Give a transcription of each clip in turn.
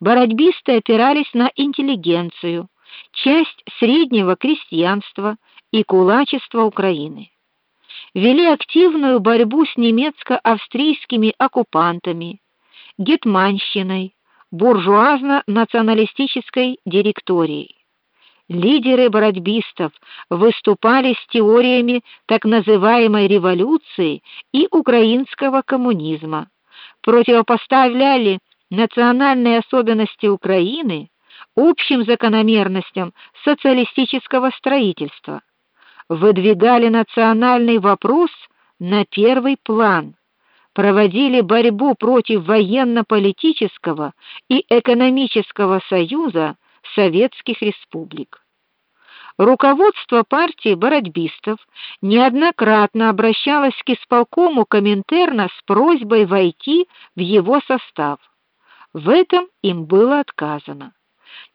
бородбисты опирались на интеллигенцию, часть среднего крестьянства и кулачества Украины. Вели активную борьбу с немецко-австрийскими оккупантами, гетманщиной, буржуазно-националистической директорией. Лидеры бородбистов выступали с теориями так называемой революции и украинского коммунизма, противопоставляли национальные особенности Украины общим закономерностям социалистического строительства, выдвигали национальный вопрос на первый план, проводили борьбу против военно-политического и экономического союза советских республик. Руководство партии бородбистов неоднократно обращалось к исполкому Коминтерна с просьбой войти в его состав. В этом им было отказано.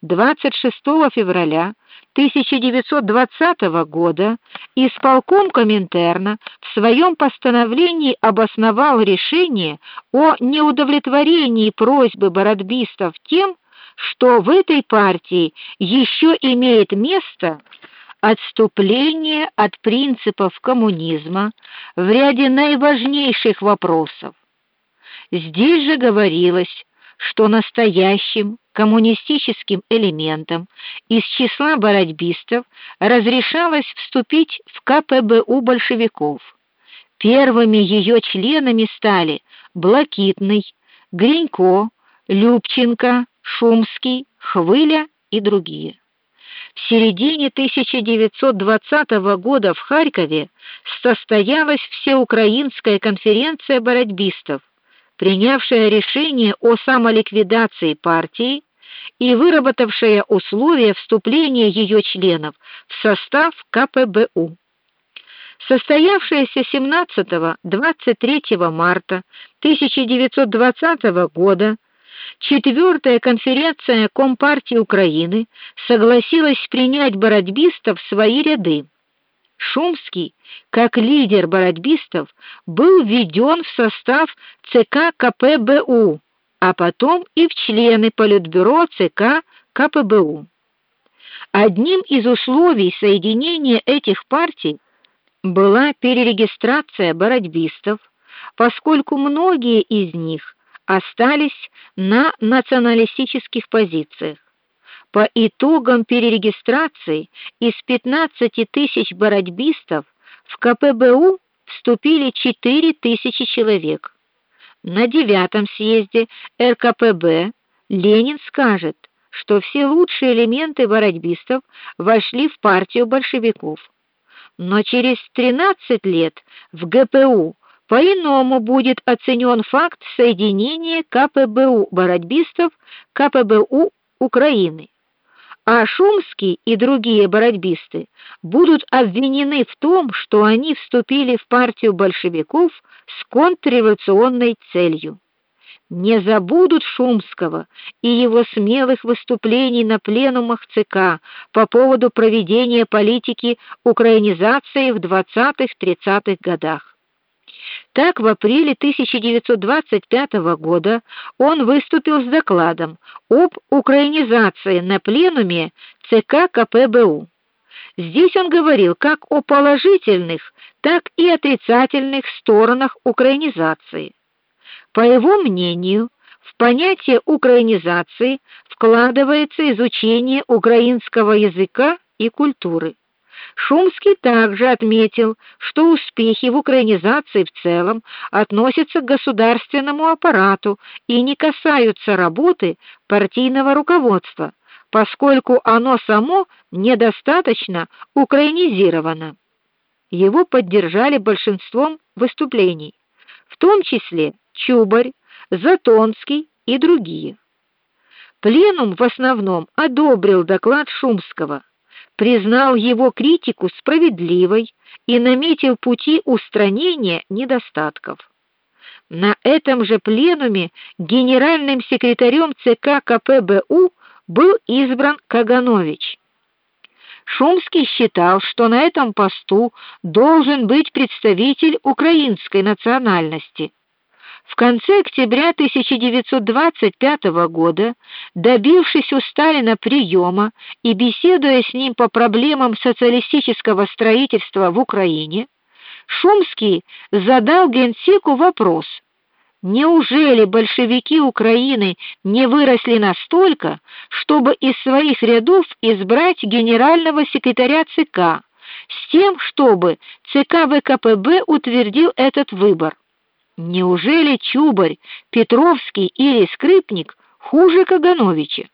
26 февраля 1920 года исполком Коминтерна в своем постановлении обосновал решение о неудовлетворении просьбы бородбистов тем, что в этой партии еще имеет место отступление от принципов коммунизма в ряде наиважнейших вопросов. Здесь же говорилось, что настоящим коммунистическим элементам из числа бородбистов разрешалось вступить в КПБУ большевиков. Первыми ее членами стали Блакитный, Гринько, Любченко, Шумский, Хвыля и другие. В середине 1920 года в Харькове состоялась всеукраинская конференция бородбистов, принявшая решение о самоликвидации партии и выработавшая условия вступления ее членов в состав КПБУ. Состоявшаяся 17-23 марта 1920 года Четвертая конференция Компартии Украины согласилась принять бородбистов в свои ряды. Шумский, как лидер бородбистов, был введен в состав ЦК КПБУ, а потом и в члены Политбюро ЦК КПБУ. Одним из условий соединения этих партий была перерегистрация бородбистов, поскольку многие из них остались на националистических позициях. По итогам перерегистрации из 15 тысяч бородбистов в КПБУ вступили 4 тысячи человек. На девятом съезде РКПБ Ленин скажет, что все лучшие элементы бородбистов вошли в партию большевиков. Но через 13 лет в ГПУ по-иному будет оценен факт соединения КПБУ бородбистов КПБУ Украины. А Шумский и другие бородбисты будут обвинены в том, что они вступили в партию большевиков с контрреволюционной целью. Не забудут Шумского и его смелых выступлений на пленумах ЦК по поводу проведения политики украинизации в 20-30-х годах. Так в апреле 1925 года он выступил с докладом об украинизации на пленуме ЦК КПБУ. Здесь он говорил как о положительных, так и отрицательных сторонах украинизации. По его мнению, в понятие украинизации вкладывается изучение украинского языка и культуры. Шумский также отметил, что успехи в украинизации в целом относятся к государственному аппарату и не касаются работы партийного руководства, поскольку оно само недостаточно украинизировано. Его поддержали большинством выступлений, в том числе Чубарь, Затонский и другие. Пленум в основном одобрил доклад Шумского признал его критику справедливой и наметил пути устранения недостатков. На этом же пленуме генеральным секретарем ЦК КПБУ был избран Каганович. Шумский считал, что на этом посту должен быть представитель украинской национальности. В конце октября 1925 года, добившись у Сталина приема и беседуя с ним по проблемам социалистического строительства в Украине, Шумский задал генсеку вопрос: Неужели большевики Украины не выросли настолько, чтобы из своих рядов избрать генерального секретаря ЦК, с тем, чтобы ЦК ВКПБ утвердил этот выбор? Неужели Чубарь, Петровский или Скрипник хуже Кагановича?